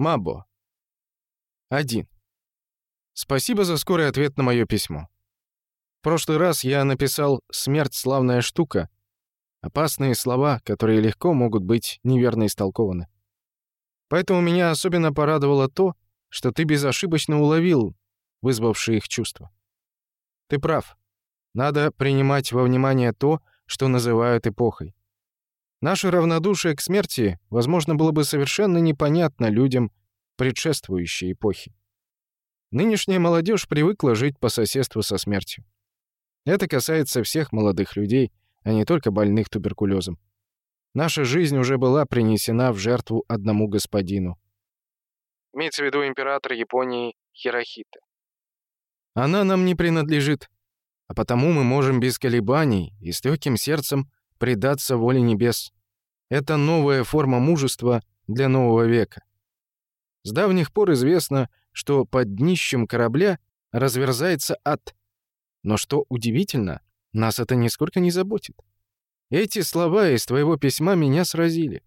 Мабо. 1. Спасибо за скорый ответ на мое письмо. В прошлый раз я написал «Смерть — славная штука», опасные слова, которые легко могут быть неверно истолкованы. Поэтому меня особенно порадовало то, что ты безошибочно уловил вызвавшие их чувства. Ты прав. Надо принимать во внимание то, что называют эпохой. Наше равнодушие к смерти, возможно, было бы совершенно непонятно людям предшествующей эпохи. Нынешняя молодежь привыкла жить по соседству со смертью. Это касается всех молодых людей, а не только больных туберкулезом. Наша жизнь уже была принесена в жертву одному господину. Имеется в виду император Японии Хирохита. Она нам не принадлежит, а потому мы можем без колебаний и с легким сердцем предаться воле небес. Это новая форма мужества для нового века. С давних пор известно, что под днищем корабля разверзается ад. Но что удивительно, нас это нисколько не заботит. Эти слова из твоего письма меня сразили.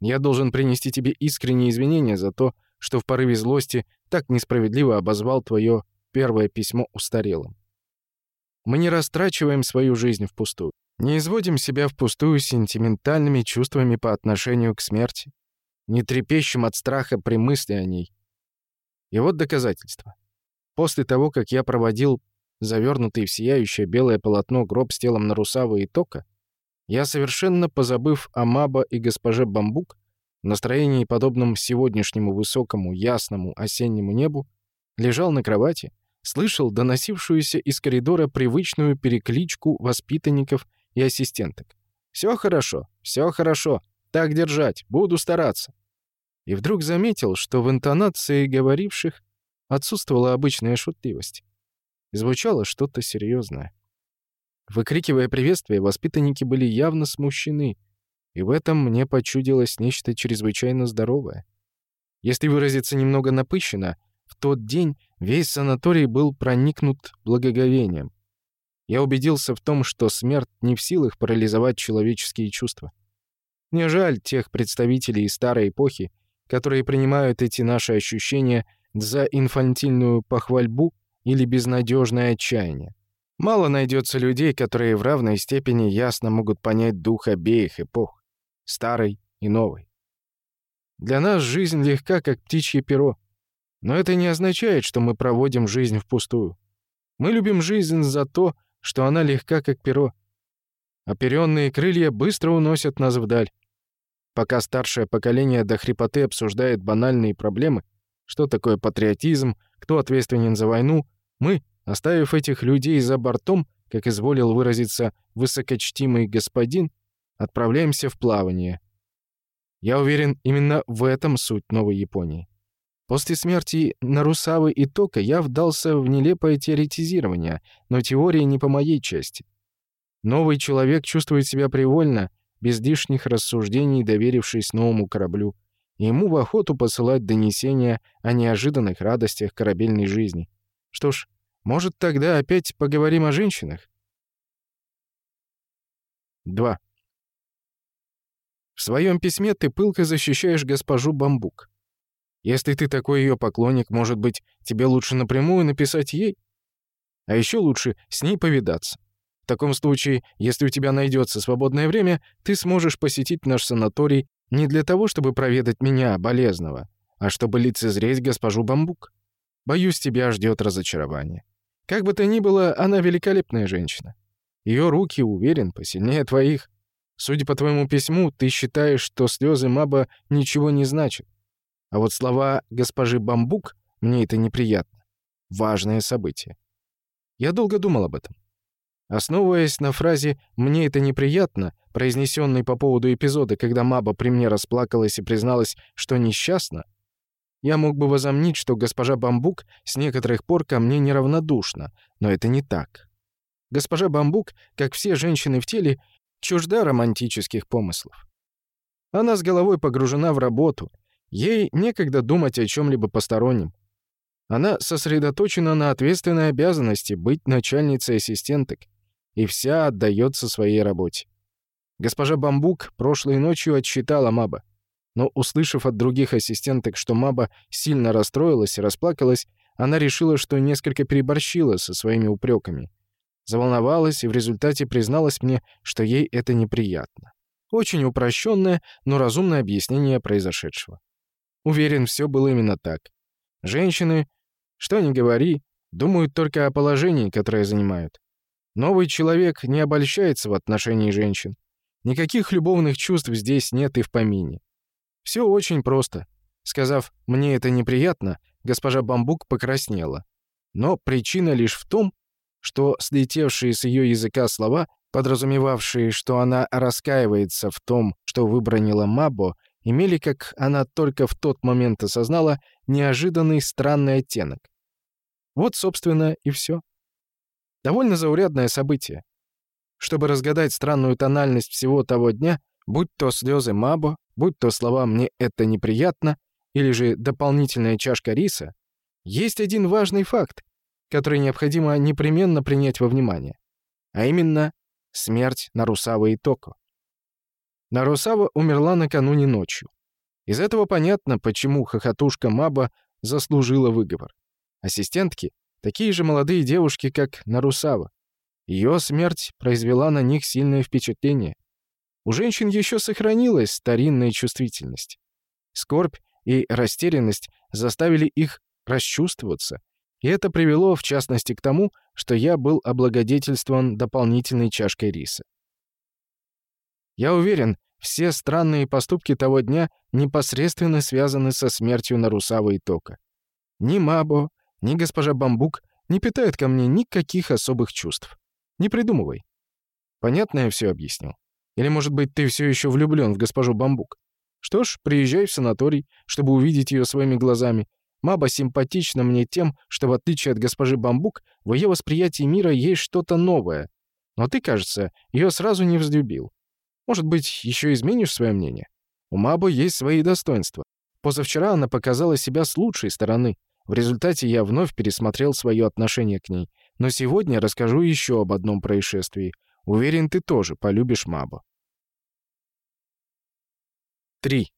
Я должен принести тебе искренние извинения за то, что в порыве злости так несправедливо обозвал твое первое письмо устарелым. Мы не растрачиваем свою жизнь впустую. Не изводим себя впустую сентиментальными чувствами по отношению к смерти. Не трепещем от страха при мысли о ней. И вот доказательство. После того, как я проводил завернутый в сияющее белое полотно гроб с телом Нарусавы и Тока, я, совершенно позабыв о Маба и госпоже Бамбук, в настроении, подобном сегодняшнему высокому, ясному осеннему небу, лежал на кровати, слышал доносившуюся из коридора привычную перекличку воспитанников и ассистенток. «Все хорошо, все хорошо, так держать, буду стараться». И вдруг заметил, что в интонации говоривших отсутствовала обычная шутливость. Звучало что-то серьезное. Выкрикивая приветствие, воспитанники были явно смущены, и в этом мне почудилось нечто чрезвычайно здоровое. Если выразиться немного напыщенно, в тот день весь санаторий был проникнут благоговением. Я убедился в том, что смерть не в силах парализовать человеческие чувства. Мне жаль тех представителей старой эпохи, которые принимают эти наши ощущения за инфантильную похвальбу или безнадежное отчаяние. Мало найдется людей, которые в равной степени ясно могут понять дух обеих эпох, старой и новой. Для нас жизнь легка, как птичье перо, но это не означает, что мы проводим жизнь впустую. Мы любим жизнь за то, что она легка, как перо. Оперенные крылья быстро уносят нас вдаль. Пока старшее поколение до хрипоты обсуждает банальные проблемы, что такое патриотизм, кто ответственен за войну, мы, оставив этих людей за бортом, как изволил выразиться высокочтимый господин, отправляемся в плавание. Я уверен, именно в этом суть новой Японии. После смерти Нарусавы и Тока я вдался в нелепое теоретизирование, но теория не по моей части. Новый человек чувствует себя привольно, без лишних рассуждений доверившись новому кораблю, и ему в охоту посылать донесения о неожиданных радостях корабельной жизни. Что ж, может, тогда опять поговорим о женщинах? 2. В своем письме ты пылко защищаешь госпожу Бамбук. Если ты такой ее поклонник, может быть, тебе лучше напрямую написать ей? А еще лучше с ней повидаться. В таком случае, если у тебя найдется свободное время, ты сможешь посетить наш санаторий не для того, чтобы проведать меня, болезного, а чтобы лицезреть госпожу Бамбук. Боюсь, тебя ждет разочарование. Как бы то ни было, она великолепная женщина. Ее руки, уверен, посильнее твоих. Судя по твоему письму, ты считаешь, что слезы Маба ничего не значат. А вот слова госпожи Бамбук мне это неприятно. Важное событие. Я долго думал об этом. Основываясь на фразе «мне это неприятно», произнесенной по поводу эпизода, когда Маба при мне расплакалась и призналась, что несчастна, я мог бы возомнить, что госпожа Бамбук с некоторых пор ко мне неравнодушна, но это не так. Госпожа Бамбук, как все женщины в теле, чужда романтических помыслов. Она с головой погружена в работу, Ей некогда думать о чем-либо постороннем. Она сосредоточена на ответственной обязанности быть начальницей ассистенток и вся отдается своей работе. Госпожа Бамбук прошлой ночью отсчитала Маба. Но, услышав от других ассистенток, что Маба сильно расстроилась и расплакалась, она решила, что несколько переборщила со своими упреками. Заволновалась и в результате призналась мне, что ей это неприятно. Очень упрощенное, но разумное объяснение произошедшего. Уверен, все было именно так. Женщины, что ни говори, думают только о положении, которое занимают. Новый человек не обольщается в отношении женщин. Никаких любовных чувств здесь нет и в помине. Все очень просто. Сказав «мне это неприятно», госпожа Бамбук покраснела. Но причина лишь в том, что слетевшие с ее языка слова, подразумевавшие, что она раскаивается в том, что выбронила Мабо, имели, как она только в тот момент осознала, неожиданный странный оттенок. Вот, собственно, и все. Довольно заурядное событие. Чтобы разгадать странную тональность всего того дня, будь то слезы Мабо, будь то слова «мне это неприятно» или же дополнительная чашка риса, есть один важный факт, который необходимо непременно принять во внимание, а именно смерть Нарусава и Токо. Нарусава умерла накануне ночью. Из этого понятно, почему хохотушка Маба заслужила выговор. Ассистентки — такие же молодые девушки, как Нарусава. Ее смерть произвела на них сильное впечатление. У женщин еще сохранилась старинная чувствительность. Скорбь и растерянность заставили их расчувствоваться, и это привело, в частности, к тому, что я был облагодетельствован дополнительной чашкой риса. Я уверен, все странные поступки того дня непосредственно связаны со смертью Нарусава и Тока. Ни Мабо, ни госпожа Бамбук не питают ко мне никаких особых чувств. Не придумывай. Понятно я все объяснил? Или, может быть, ты все еще влюблен в госпожу Бамбук? Что ж, приезжай в санаторий, чтобы увидеть ее своими глазами, Маба симпатична мне тем, что в отличие от госпожи Бамбук, в ее восприятии мира есть что-то новое. Но ты, кажется, ее сразу не взлюбил. Может быть, еще изменишь свое мнение? У Мабы есть свои достоинства. Позавчера она показала себя с лучшей стороны. В результате я вновь пересмотрел свое отношение к ней. Но сегодня расскажу еще об одном происшествии. Уверен, ты тоже полюбишь Мабу. 3.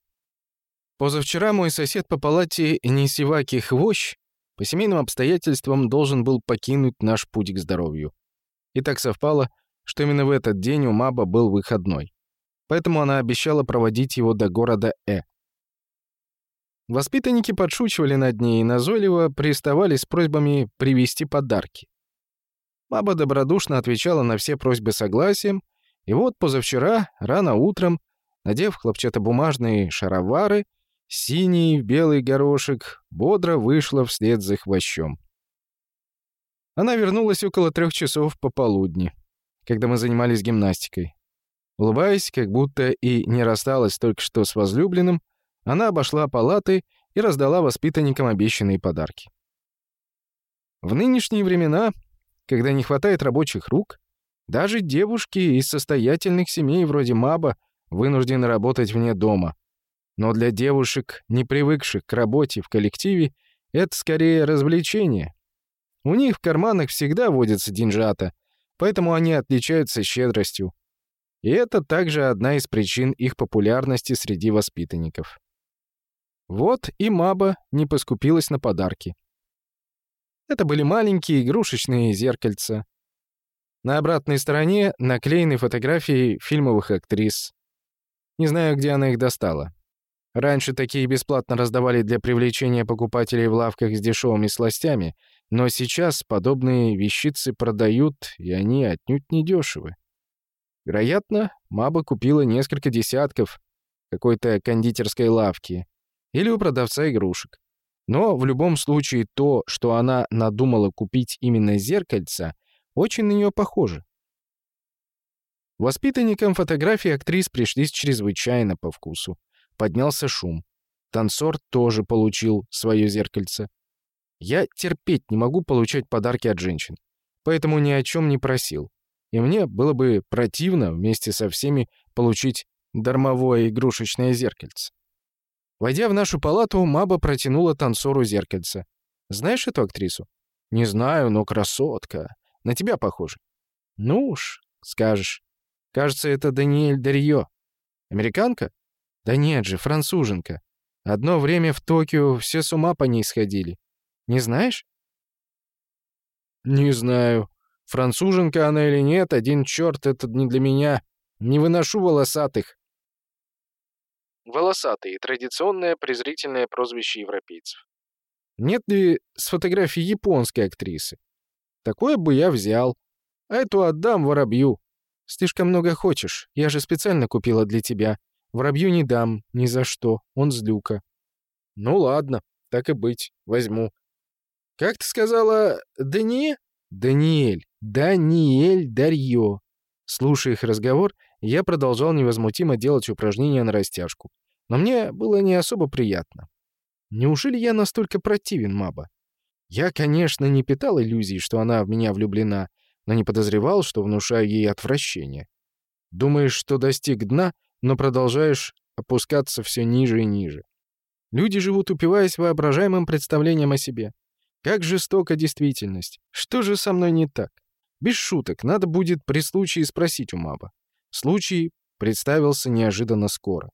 Позавчера мой сосед по палате Нисиваки Хвощ по семейным обстоятельствам должен был покинуть наш путь к здоровью. И так совпало, что именно в этот день у Маба был выходной. Поэтому она обещала проводить его до города Э. Воспитанники подшучивали над ней и назойливо приставали с просьбами привезти подарки. Маба добродушно отвечала на все просьбы согласием, и вот позавчера, рано утром, надев хлопчатобумажные шаровары, синий в белый горошек, бодро вышла вслед за хвощом. Она вернулась около трех часов пополудни, когда мы занимались гимнастикой. Улыбаясь, как будто и не рассталась только что с возлюбленным, она обошла палаты и раздала воспитанникам обещанные подарки. В нынешние времена, когда не хватает рабочих рук, даже девушки из состоятельных семей вроде Маба вынуждены работать вне дома, но для девушек, не привыкших к работе в коллективе, это скорее развлечение. У них в карманах всегда водятся деньжата, поэтому они отличаются щедростью. И это также одна из причин их популярности среди воспитанников. Вот и Маба не поскупилась на подарки. Это были маленькие игрушечные зеркальца. На обратной стороне наклеены фотографии фильмовых актрис. Не знаю, где она их достала. Раньше такие бесплатно раздавали для привлечения покупателей в лавках с дешевыми сластями, но сейчас подобные вещицы продают, и они отнюдь не дешевы. Вероятно, Маба купила несколько десятков какой-то кондитерской лавки или у продавца игрушек. Но в любом случае то, что она надумала купить именно зеркальца, очень на нее похоже. Воспитанникам фотографии актрис пришлись чрезвычайно по вкусу поднялся шум. Танцор тоже получил свое зеркальце. Я терпеть не могу получать подарки от женщин, поэтому ни о чем не просил. И мне было бы противно вместе со всеми получить дармовое игрушечное зеркальце. Войдя в нашу палату, Маба протянула танцору зеркальце. «Знаешь эту актрису?» «Не знаю, но красотка. На тебя похоже». «Ну уж, скажешь. Кажется, это Даниэль Дарьё. Американка?» Да нет же, француженка. Одно время в Токио все с ума по ней сходили. Не знаешь? Не знаю. Француженка она или нет, один черт, это не для меня. Не выношу волосатых. Волосатые — традиционное презрительное прозвище европейцев. Нет ли с фотографии японской актрисы? Такое бы я взял. А эту отдам воробью. Слишком много хочешь. Я же специально купила для тебя. Воробью не дам, ни за что. Он злюка. Ну ладно, так и быть, возьму. Как ты сказала, Дани? Даниэль. Даниэль Дарьё. Слушая их разговор, я продолжал невозмутимо делать упражнения на растяжку. Но мне было не особо приятно. Неужели я настолько противен Маба? Я, конечно, не питал иллюзий, что она в меня влюблена, но не подозревал, что внушаю ей отвращение. Думаешь, что достиг дна, но продолжаешь опускаться все ниже и ниже. Люди живут, упиваясь воображаемым представлением о себе. Как жестока действительность. Что же со мной не так? Без шуток, надо будет при случае спросить у Маба. Случай представился неожиданно скоро.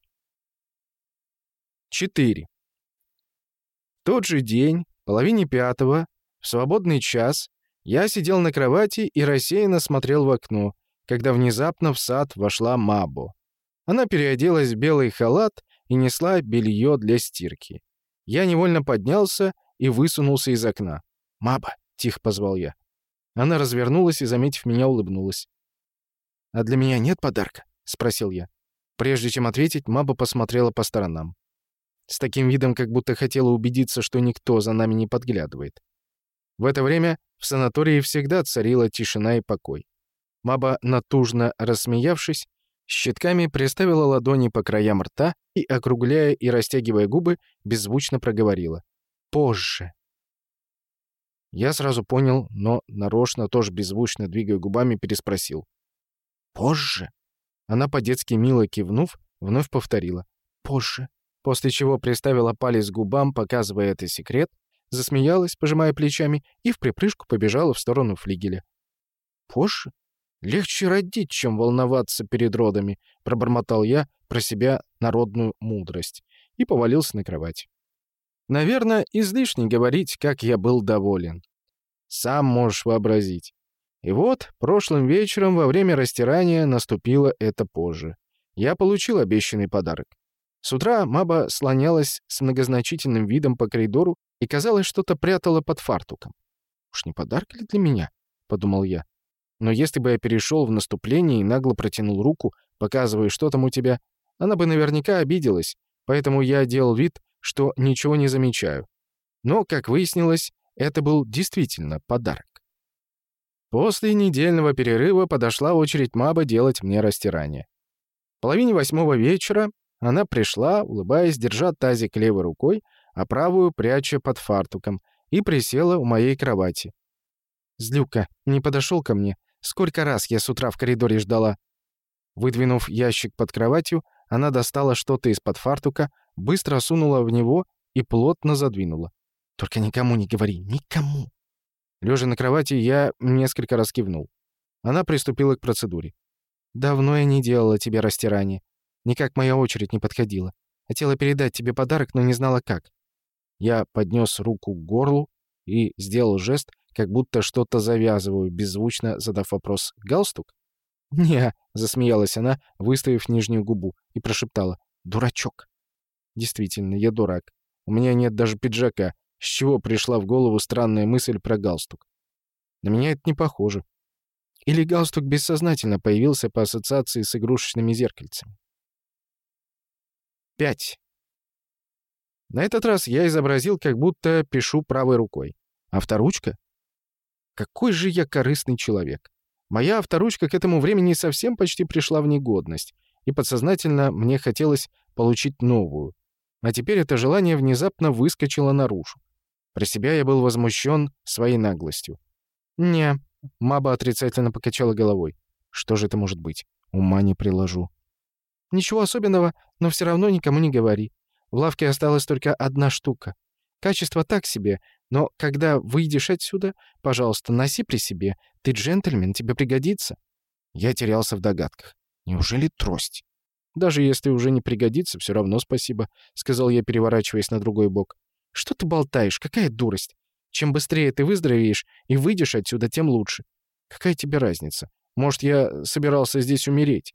4. Тот же день, половине пятого, в свободный час, я сидел на кровати и рассеянно смотрел в окно, когда внезапно в сад вошла Мабо. Она переоделась в белый халат и несла белье для стирки. Я невольно поднялся и высунулся из окна. «Маба!» — тихо позвал я. Она развернулась и, заметив меня, улыбнулась. «А для меня нет подарка?» — спросил я. Прежде чем ответить, Маба посмотрела по сторонам. С таким видом, как будто хотела убедиться, что никто за нами не подглядывает. В это время в санатории всегда царила тишина и покой. Маба, натужно рассмеявшись, щитками приставила ладони по краям рта и, округляя и растягивая губы, беззвучно проговорила. «Позже». Я сразу понял, но нарочно, тоже беззвучно двигая губами, переспросил. «Позже?» Она по-детски мило кивнув, вновь повторила. «Позже». После чего приставила палец к губам, показывая это секрет, засмеялась, пожимая плечами, и в припрыжку побежала в сторону флигеля. «Позже?» «Легче родить, чем волноваться перед родами», — пробормотал я про себя народную мудрость и повалился на кровать. Наверное, излишне говорить, как я был доволен. Сам можешь вообразить. И вот, прошлым вечером во время растирания наступило это позже. Я получил обещанный подарок. С утра Маба слонялась с многозначительным видом по коридору и, казалось, что-то прятала под фартуком. «Уж не подарок ли для меня?» — подумал я. Но если бы я перешел в наступление и нагло протянул руку, показывая, что там у тебя, она бы наверняка обиделась, поэтому я делал вид, что ничего не замечаю. Но, как выяснилось, это был действительно подарок. После недельного перерыва подошла очередь Маба делать мне растирание. В половине восьмого вечера она пришла, улыбаясь, держа тазик левой рукой, а правую пряча под фартуком, и присела у моей кровати. «Злюка, не подошел ко мне. Сколько раз я с утра в коридоре ждала?» Выдвинув ящик под кроватью, она достала что-то из-под фартука, быстро сунула в него и плотно задвинула. «Только никому не говори, никому!» Лежа на кровати, я несколько раз кивнул. Она приступила к процедуре. «Давно я не делала тебе растирание. Никак моя очередь не подходила. Хотела передать тебе подарок, но не знала как». Я поднес руку к горлу и сделал жест, как будто что-то завязываю, беззвучно задав вопрос «Галстук?» «Не», — засмеялась она, выставив нижнюю губу, и прошептала «Дурачок». «Действительно, я дурак. У меня нет даже пиджака, с чего пришла в голову странная мысль про галстук. На меня это не похоже. Или галстук бессознательно появился по ассоциации с игрушечными зеркальцами. 5. На этот раз я изобразил, как будто пишу правой рукой. Авторучка? Какой же я корыстный человек. Моя авторучка к этому времени совсем почти пришла в негодность, и подсознательно мне хотелось получить новую. А теперь это желание внезапно выскочило наружу. Про себя я был возмущен своей наглостью. «Не», — Маба отрицательно покачала головой. «Что же это может быть? Ума не приложу». «Ничего особенного, но все равно никому не говори. В лавке осталась только одна штука. Качество так себе, но когда выйдешь отсюда, пожалуйста, носи при себе. Ты джентльмен, тебе пригодится». Я терялся в догадках. Неужели трость? «Даже если уже не пригодится, все равно спасибо», — сказал я, переворачиваясь на другой бок. «Что ты болтаешь? Какая дурость! Чем быстрее ты выздоровеешь и выйдешь отсюда, тем лучше. Какая тебе разница? Может, я собирался здесь умереть?»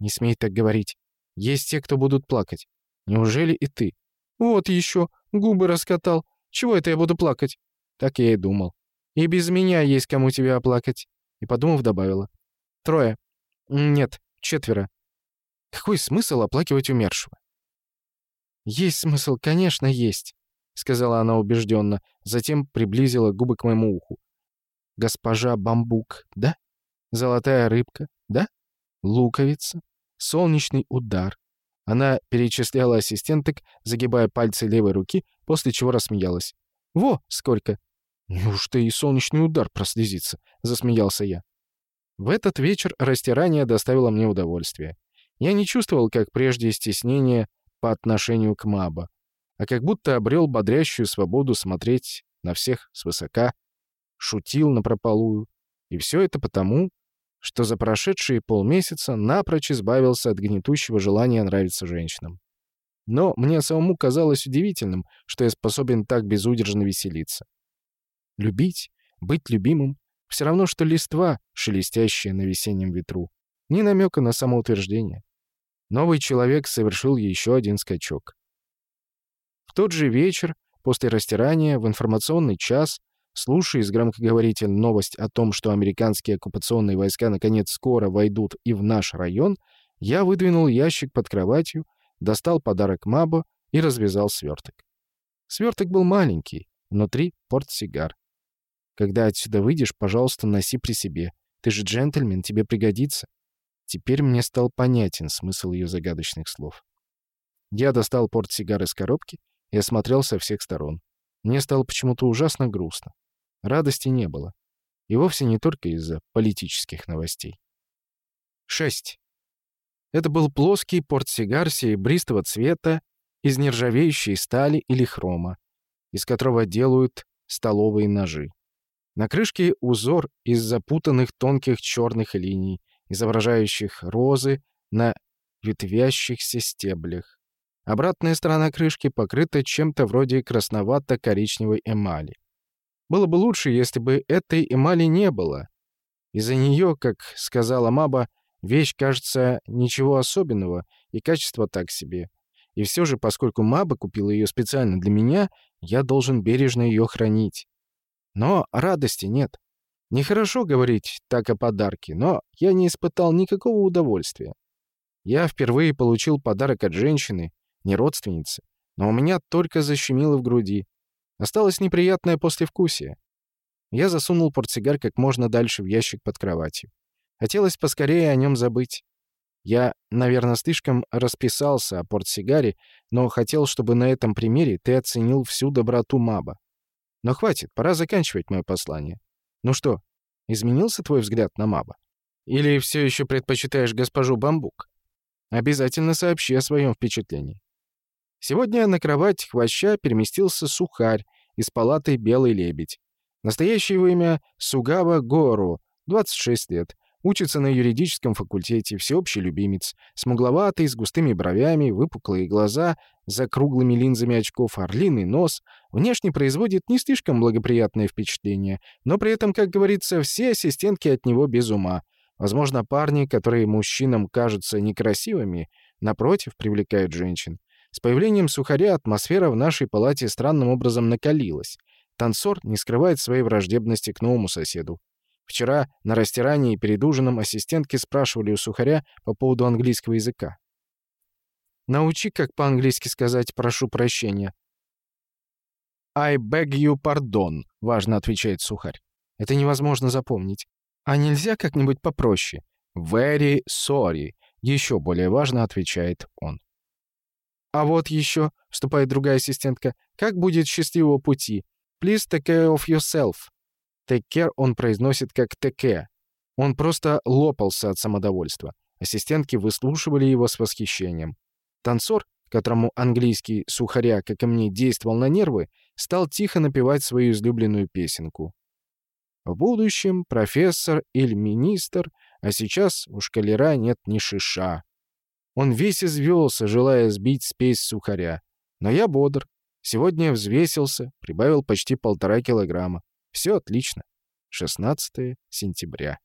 «Не смей так говорить. Есть те, кто будут плакать. Неужели и ты?» «Вот еще, губы раскатал. Чего это я буду плакать?» Так я и думал. «И без меня есть кому тебя оплакать». И, подумав, добавила. «Трое. Нет, четверо. Какой смысл оплакивать умершего? Есть смысл, конечно, есть, сказала она убежденно, затем приблизила губы к моему уху. Госпожа Бамбук, да? Золотая рыбка, да? Луковица, солнечный удар. Она перечисляла ассистенток, загибая пальцы левой руки, после чего рассмеялась. «Во, сколько!» «Неужто и солнечный удар прослезится?» — засмеялся я. В этот вечер растирание доставило мне удовольствие. Я не чувствовал, как прежде, стеснения по отношению к Маба, а как будто обрел бодрящую свободу смотреть на всех свысока, шутил напропалую. И все это потому, что за прошедшие полмесяца напрочь избавился от гнетущего желания нравиться женщинам. Но мне самому казалось удивительным, что я способен так безудержно веселиться. Любить, быть любимым — все равно, что листва, шелестящая на весеннем ветру. Ни намека на самоутверждение. Новый человек совершил еще один скачок. В тот же вечер, после растирания, в информационный час, слушая из громкоговорителя новость о том, что американские оккупационные войска наконец скоро войдут и в наш район, я выдвинул ящик под кроватью, достал подарок Мабо и развязал сверток. Сверток был маленький, внутри портсигар. Когда отсюда выйдешь, пожалуйста, носи при себе. Ты же джентльмен, тебе пригодится. Теперь мне стал понятен смысл ее загадочных слов. Я достал портсигар из коробки и осмотрел со всех сторон. Мне стало почему-то ужасно грустно. Радости не было. И вовсе не только из-за политических новостей. 6. Это был плоский портсигар серебристого цвета из нержавеющей стали или хрома, из которого делают столовые ножи. На крышке узор из запутанных тонких черных линий, изображающих розы на ветвящихся стеблях. Обратная сторона крышки покрыта чем-то вроде красновато-коричневой эмали. Было бы лучше, если бы этой эмали не было. Из-за нее, как сказала Маба, вещь кажется ничего особенного, и качество так себе. И все же, поскольку Маба купила ее специально для меня, я должен бережно ее хранить. Но радости нет. Нехорошо говорить так о подарке, но я не испытал никакого удовольствия. Я впервые получил подарок от женщины, не родственницы, но у меня только защемило в груди. Осталось неприятное послевкусие. Я засунул портсигар как можно дальше в ящик под кроватью. Хотелось поскорее о нем забыть. Я, наверное, слишком расписался о портсигаре, но хотел, чтобы на этом примере ты оценил всю доброту Маба. Но хватит, пора заканчивать мое послание. Ну что, изменился твой взгляд на Маба? Или все еще предпочитаешь госпожу Бамбук? Обязательно сообщи о своем впечатлении. Сегодня на кровать хвоща переместился сухарь из палаты «Белый лебедь». Настоящее его имя Сугава Гору, 26 лет, Учится на юридическом факультете, всеобщий любимец, смугловатый, с густыми бровями, выпуклые глаза, за круглыми линзами очков, орлиный нос. Внешне производит не слишком благоприятное впечатление, но при этом, как говорится, все ассистентки от него без ума. Возможно, парни, которые мужчинам кажутся некрасивыми, напротив, привлекают женщин. С появлением сухаря атмосфера в нашей палате странным образом накалилась. Танцор не скрывает своей враждебности к новому соседу. Вчера на растирании перед ужином ассистентки спрашивали у сухаря по поводу английского языка. «Научи, как по-английски сказать «прошу прощения». «I beg you pardon», — важно отвечает сухарь. Это невозможно запомнить. А нельзя как-нибудь попроще? «Very sorry», — еще более важно отвечает он. «А вот еще», — вступает другая ассистентка, — «как будет счастливого пути? Please take care of yourself». Take он произносит как «теке». Он просто лопался от самодовольства. Ассистентки выслушивали его с восхищением. Танцор, которому английский сухаря, как и мне, действовал на нервы, стал тихо напевать свою излюбленную песенку. В будущем профессор или министр, а сейчас у шкалера нет ни шиша. Он весь извелся, желая сбить спесь сухаря. Но я бодр. Сегодня взвесился, прибавил почти полтора килограмма. Все отлично. 16 сентября.